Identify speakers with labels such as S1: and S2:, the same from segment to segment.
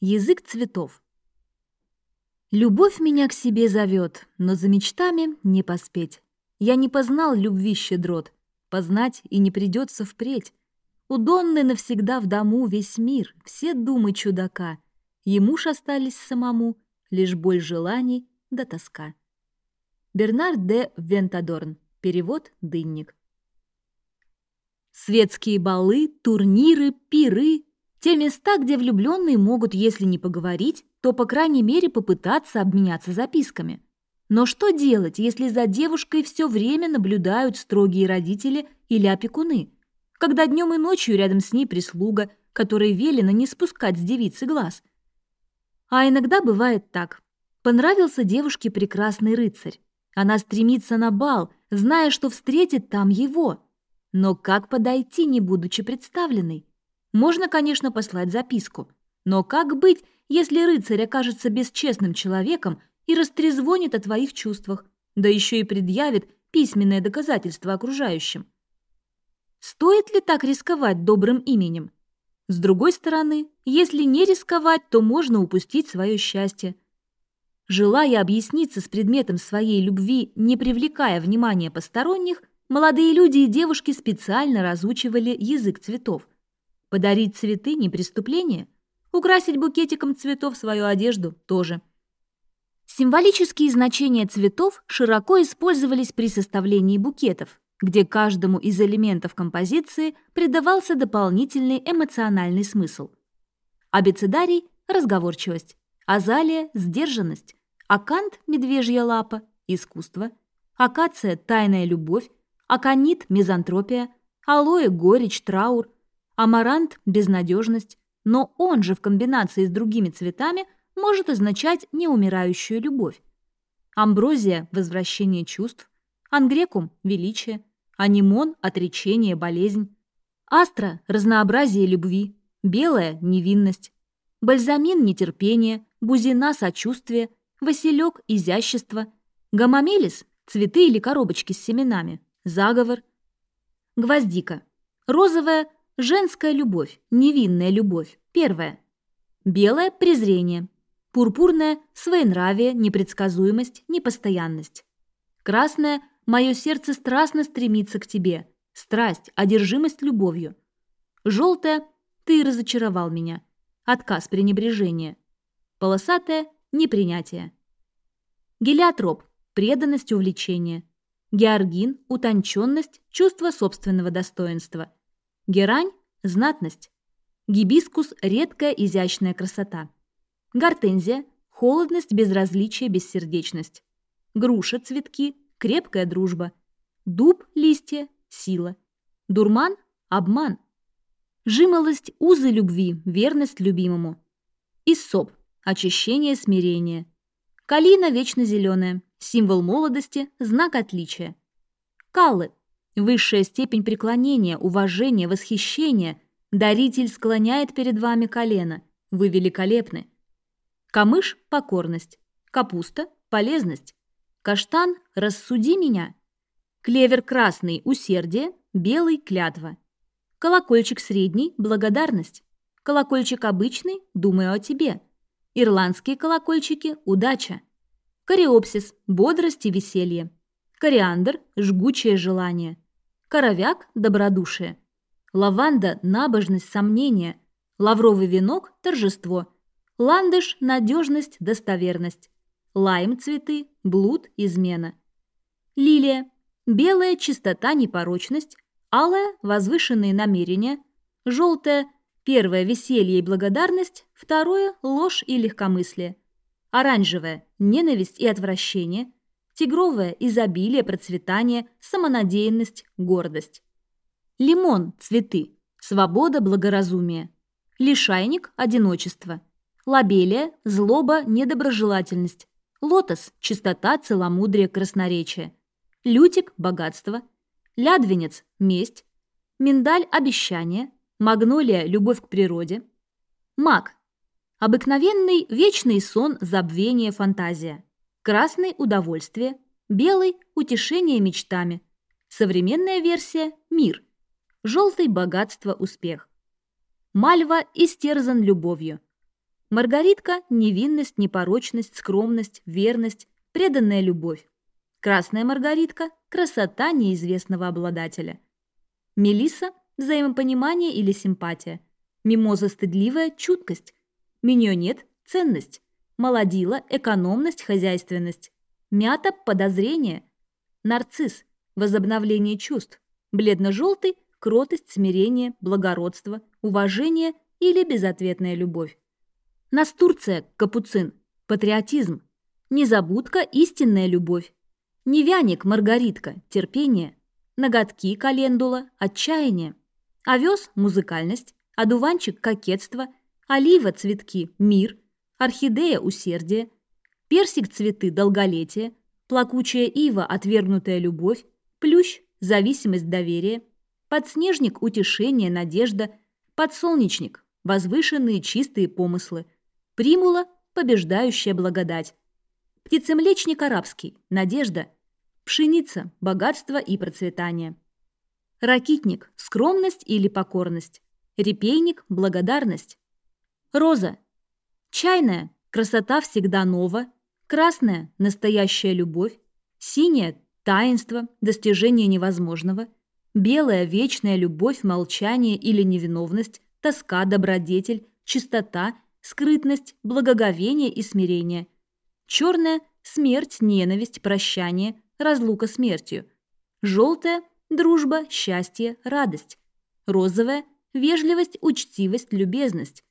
S1: Язык цветов. Любовь меня к себе зовет, но за мечтами не поспеть. Я не познал любви щедрот, познать и не придется впредь. У Донны навсегда в дому весь мир, все думы чудака. Ему ж остались самому лишь боль желаний да тоска. Бернар де Вентадорн. Перевод «Дынник». Светские балы, турниры, пиры – те места, где влюбленные могут, если не поговорить, то, по крайней мере, попытаться обменяться записками. Но что делать, если за девушкой все время наблюдают строгие родители или опекуны, когда днем и ночью рядом с ней прислуга, которой велено не спускать с девицы глаз? А иногда бывает так. Понравился девушке прекрасный рыцарь. Она стремится на бал, зная, что встретит там его. Но как подойти, не будучи представленной? Можно, конечно, послать записку. Но как быть, если рыцарь окажется бесчестным человеком и растрезвонит о твоих чувствах, да еще и предъявит письменное доказательство окружающим? Стоит ли так рисковать добрым именем? С другой стороны, если не рисковать, то можно упустить свое счастье. Желая объясниться с предметом своей любви, не привлекая внимания посторонних, молодые люди и девушки специально разучивали язык цветов. Подарить цветы – не преступление – Украсить букетиком цветов свою одежду тоже. Символические значения цветов широко использовались при составлении букетов, где каждому из элементов композиции придавался дополнительный эмоциональный смысл. Абецедарий – разговорчивость, азалия – сдержанность, акант – медвежья лапа, искусство, акация – тайная любовь, аконит – мизантропия, алоэ – горечь, траур, амарант – безнадежность, но он же в комбинации с другими цветами может означать неумирающую любовь. Амброзия – возвращение чувств, ангрекум – величие, анимон – отречение, болезнь, астра – разнообразие любви, белая – невинность, бальзамин – нетерпение, бузина – сочувствие, василек – изящество, гамамелис – цветы или коробочки с семенами, заговор, гвоздика – розовая – Женская любовь, невинная любовь. Первое. Белое – презрение. Пурпурное – своенравие, непредсказуемость, непостоянность. Красное – мое сердце страстно стремится к тебе. Страсть, одержимость любовью. Желтое – ты разочаровал меня. Отказ, пренебрежение. Полосатое – непринятие. Гелиотроп – преданность, увлечение. Георгин – утонченность, чувство собственного достоинства – Герань – знатность. Гибискус – редкая изящная красота. Гортензия – холодность, безразличие, бессердечность. Груша – цветки, крепкая дружба. Дуб – листья, сила. Дурман – обман. Жимолость – узы любви, верность любимому. Иссоп – очищение, смирение. Калина – вечно зеленая, символ молодости, знак отличия. Каллы Высшая степень преклонения, уважения, восхищения. Даритель склоняет перед вами колено. Вы великолепны. Камыш – покорность. Капуста – полезность. Каштан – рассуди меня. Клевер красный – усердие, белый – клятва. Колокольчик средний – благодарность. Колокольчик обычный – думаю о тебе. Ирландские колокольчики – удача. Кориопсис – бодрость и веселье. Кориандр – жгучее желание. Коровяк – добродушие. Лаванда – набожность, сомнение. Лавровый венок – торжество. Ландыш – надежность, достоверность. Лайм – цветы, блуд – измена. Лилия – белая – чистота, непорочность. Алая – возвышенные намерения. Желтая – первое – веселье и благодарность. Второе – ложь и легкомыслие. Оранжевая – ненависть и отвращение – тигровое – изобилие, процветание, самонадеянность, гордость. Лимон – цветы, свобода, благоразумие. Лишайник – одиночество. Лабелия – злоба, недоброжелательность. Лотос – чистота, целомудрие, красноречие. Лютик – богатство. Лядвенец – месть. Миндаль – обещание. Магнолия – любовь к природе. Маг – обыкновенный вечный сон, забвение, фантазия. Красный – удовольствие, белый – утешение мечтами. Современная версия – мир. Желтый – богатство, успех. Мальва истерзан любовью. Маргаритка – невинность, непорочность, скромность, верность, преданная любовь. Красная маргаритка – красота неизвестного обладателя. Мелиса – взаимопонимание или симпатия. Мимоза – стыдливая чуткость. Миньонет – ценность. Молодила – экономность, хозяйственность. Мята – подозрение. Нарцисс – возобновление чувств. Бледно-желтый – кротость, смирение, благородство, уважение или безответная любовь. Настурция – капуцин, патриотизм. Незабудка – истинная любовь. Невяник – маргаритка, терпение. Ноготки – календула, отчаяние. Овес – музыкальность. Одуванчик – кокетство. Олива – цветки, мир. Орхидея – усердие. Персик – цветы, долголетие. Плакучая ива – отвергнутая любовь. Плющ – зависимость, доверие. Подснежник – утешение, надежда. Подсолнечник – возвышенные чистые помыслы. Примула – побеждающая благодать. Птицемлечник арабский – надежда. Пшеница – богатство и процветание. Ракитник – скромность или покорность. Репейник – благодарность. Роза – чайная – красота всегда нова. Красная – настоящая любовь. Синяя – таинство, достижение невозможного. Белая – вечная любовь, молчание или невиновность, тоска, добродетель, чистота – скрытность, благоговение и смирение. Черная – смерть, ненависть, прощание, разлука смертью. Желтая – дружба, счастье, радость. Розовая – вежливость, учтивость, любезность.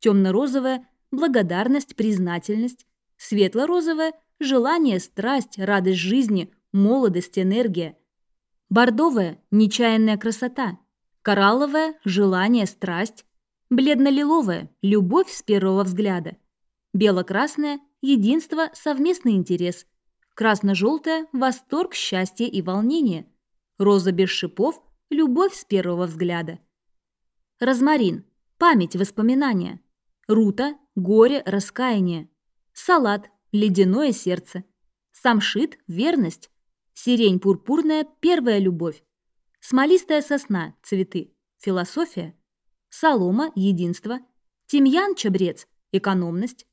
S1: Темно-розовая – благодарность, признательность. Светло-розовая – желание, страсть, радость жизни, молодость, энергия. Бордовая – нечаянная красота. Коралловая – желание, страсть. Бледно-лиловая – любовь с первого взгляда. Бело-красная – единство, совместный интерес. Красно-желтая – восторг, счастье и волнение. Роза без шипов – любовь с первого взгляда. Розмарин – память, воспоминания. Рута – горе, раскаяние. Салат – ледяное сердце. Самшит – верность. Сирень пурпурная – первая любовь. Смолистая сосна – цветы. Философия – солома – единство, тимьян – чабрец – экономность,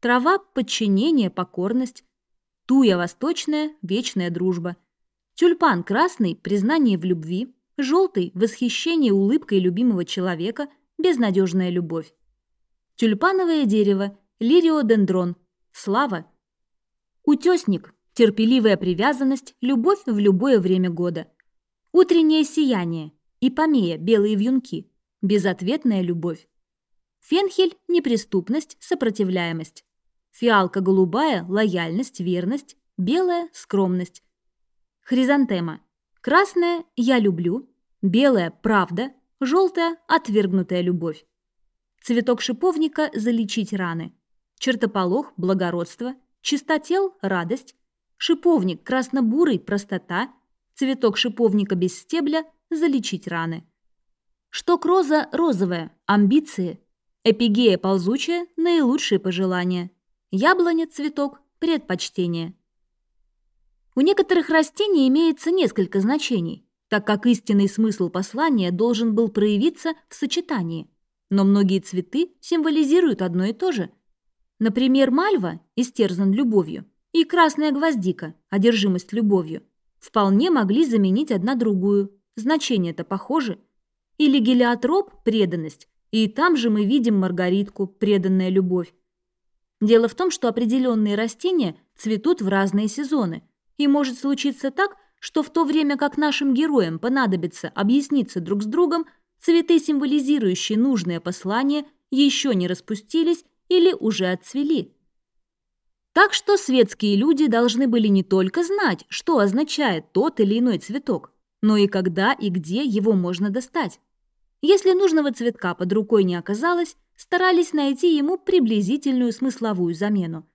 S1: трава – подчинение, покорность, туя восточная – вечная дружба, тюльпан красный – признание в любви, желтый – восхищение улыбкой любимого человека, безнадежная любовь. Тюльпановое дерево – лириодендрон, слава. Утесник – терпеливая привязанность, любовь в любое время года. Утреннее сияние – ипомея, белые вьюнки – безответная любовь. Фенхель – неприступность, сопротивляемость. Фиалка голубая – лояльность, верность. Белая – скромность. Хризантема. Красная – я люблю. Белая – правда. Желтая – отвергнутая любовь. Цветок шиповника – залечить раны. Чертополох – благородство. Чистотел – радость. Шиповник красно-бурый – простота. Цветок шиповника без стебля – залечить раны. Шток роза розовая, амбиции. Эпигея ползучая, наилучшие пожелания. Яблоня цветок, предпочтение. У некоторых растений имеется несколько значений, так как истинный смысл послания должен был проявиться в сочетании. Но многие цветы символизируют одно и то же. Например, мальва истерзан любовью и красная гвоздика, одержимость любовью, вполне могли заменить одна другую. Значения-то похожи. Или гелиотроп – преданность, и там же мы видим маргаритку – преданная любовь. Дело в том, что определенные растения цветут в разные сезоны, и может случиться так, что в то время как нашим героям понадобится объясниться друг с другом, цветы, символизирующие нужное послание, еще не распустились или уже отцвели. Так что светские люди должны были не только знать, что означает тот или иной цветок, но и когда и где его можно достать. Если нужного цветка под рукой не оказалось, старались найти ему приблизительную смысловую замену.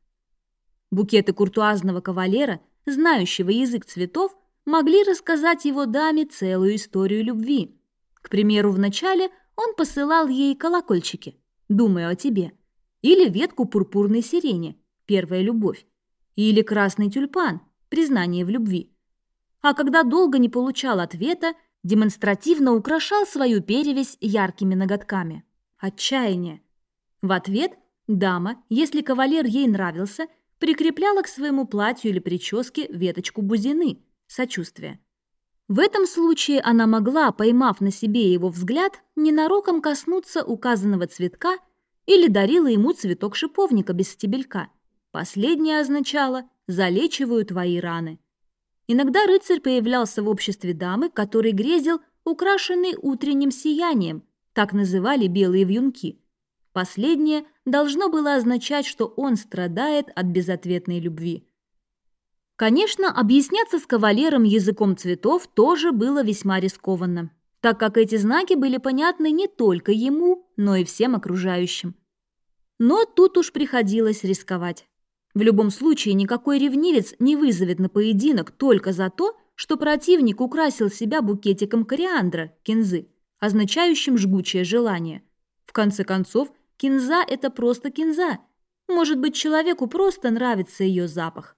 S1: Букеты куртуазного кавалера, знающего язык цветов, могли рассказать его даме целую историю любви. К примеру, вначале он посылал ей колокольчики, думая о тебе, или ветку пурпурной сирени, первая любовь, или красный тюльпан, признание в любви. А когда долго не получал ответа, демонстративно украшал свою перевесь яркими ноготками. Отчаяние. В ответ Дама, если кавалер ей нравился, прикрепляла к своему платью или прическе веточку бузины, сочувствия. В этом случае она могла, поймав на себе его взгляд, ненароком коснуться указанного цветка или дарила ему цветок шиповника без стебелька. Последнее означало «залечиваю твои раны». Иногда рыцарь появлялся в обществе дамы, который грезил украшенный утренним сиянием, так называли белые вьюнки. Последнее должно было означать, что он страдает от безответной любви. Конечно, объясняться с кавалером языком цветов тоже было весьма рискованно, так как эти знаки были понятны не только ему, но и всем окружающим. Но тут уж приходилось рисковать. В любом случае, никакой ревнивец не вызовет на поединок только за то, что противник украсил себя букетиком кориандра, кинзы, означающим жгучее желание. В конце концов, кинза – это просто кинза. Может быть, человеку просто нравится ее запах.